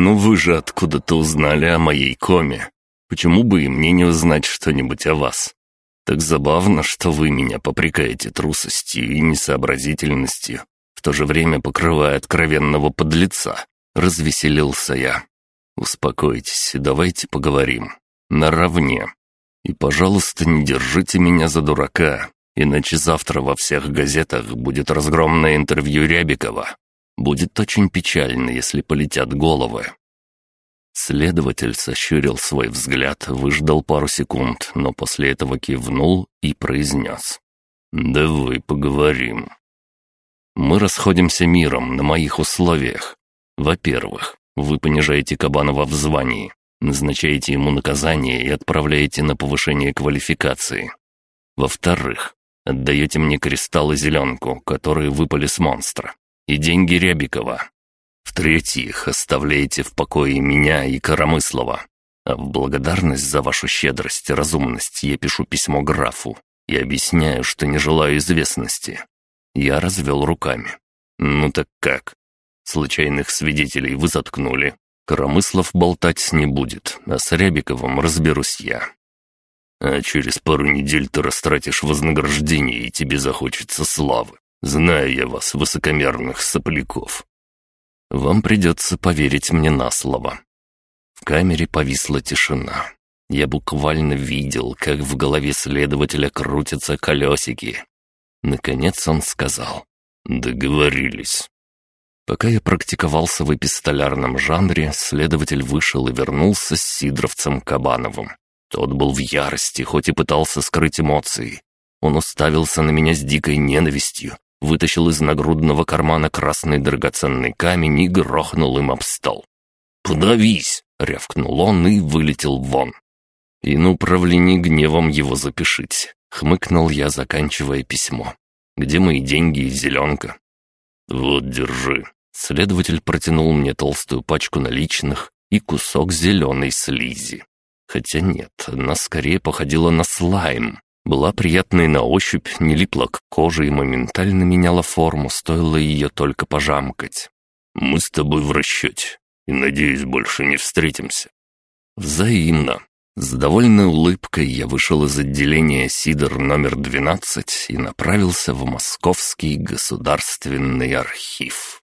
«Ну вы же откуда-то узнали о моей коме. Почему бы и мне не узнать что-нибудь о вас? Так забавно, что вы меня попрекаете трусостью и несообразительностью, в то же время покрывая откровенного подлеца. Развеселился я. Успокойтесь, давайте поговорим. Наравне. И, пожалуйста, не держите меня за дурака, иначе завтра во всех газетах будет разгромное интервью Рябикова. Будет очень печально, если полетят головы. Следователь сощурил свой взгляд, выждал пару секунд, но после этого кивнул и произнес. «Давай поговорим». «Мы расходимся миром на моих условиях. Во-первых, вы понижаете Кабанова в звании, назначаете ему наказание и отправляете на повышение квалификации. Во-вторых, отдаете мне кристалл и зеленку, которые выпали с монстра, и деньги Рябикова. В-третьих, оставляете в покое меня и Коромыслова. А в благодарность за вашу щедрость и разумность я пишу письмо графу и объясняю, что не желаю известности. Я развел руками. Ну так как? Случайных свидетелей вы заткнули. Коромыслов болтать не будет, а с Рябиковым разберусь я. А через пару недель ты растратишь вознаграждение, и тебе захочется славы. Знаю я вас, высокомерных сопляков. Вам придется поверить мне на слово». В камере повисла тишина. Я буквально видел, как в голове следователя крутятся колесики. Наконец он сказал «Договорились». Пока я практиковался в эпистолярном жанре, следователь вышел и вернулся с Сидоровцем Кабановым. Тот был в ярости, хоть и пытался скрыть эмоции. Он уставился на меня с дикой ненавистью, вытащил из нагрудного кармана красный драгоценный камень и грохнул им об стол. «Подавись!» — рявкнул он и вылетел вон. «И на управлении гневом его запишите», — хмыкнул я, заканчивая письмо. «Где мои деньги и зеленка?» «Вот, держи». Следователь протянул мне толстую пачку наличных и кусок зеленой слизи. Хотя нет, она скорее походила на слайм. Была приятной на ощупь, не липла к коже и моментально меняла форму, стоило ее только пожамкать. «Мы с тобой в расчете, и, надеюсь, больше не встретимся». «Взаимно». С довольной улыбкой я вышел из отделения «Сидор» номер 12 и направился в Московский государственный архив.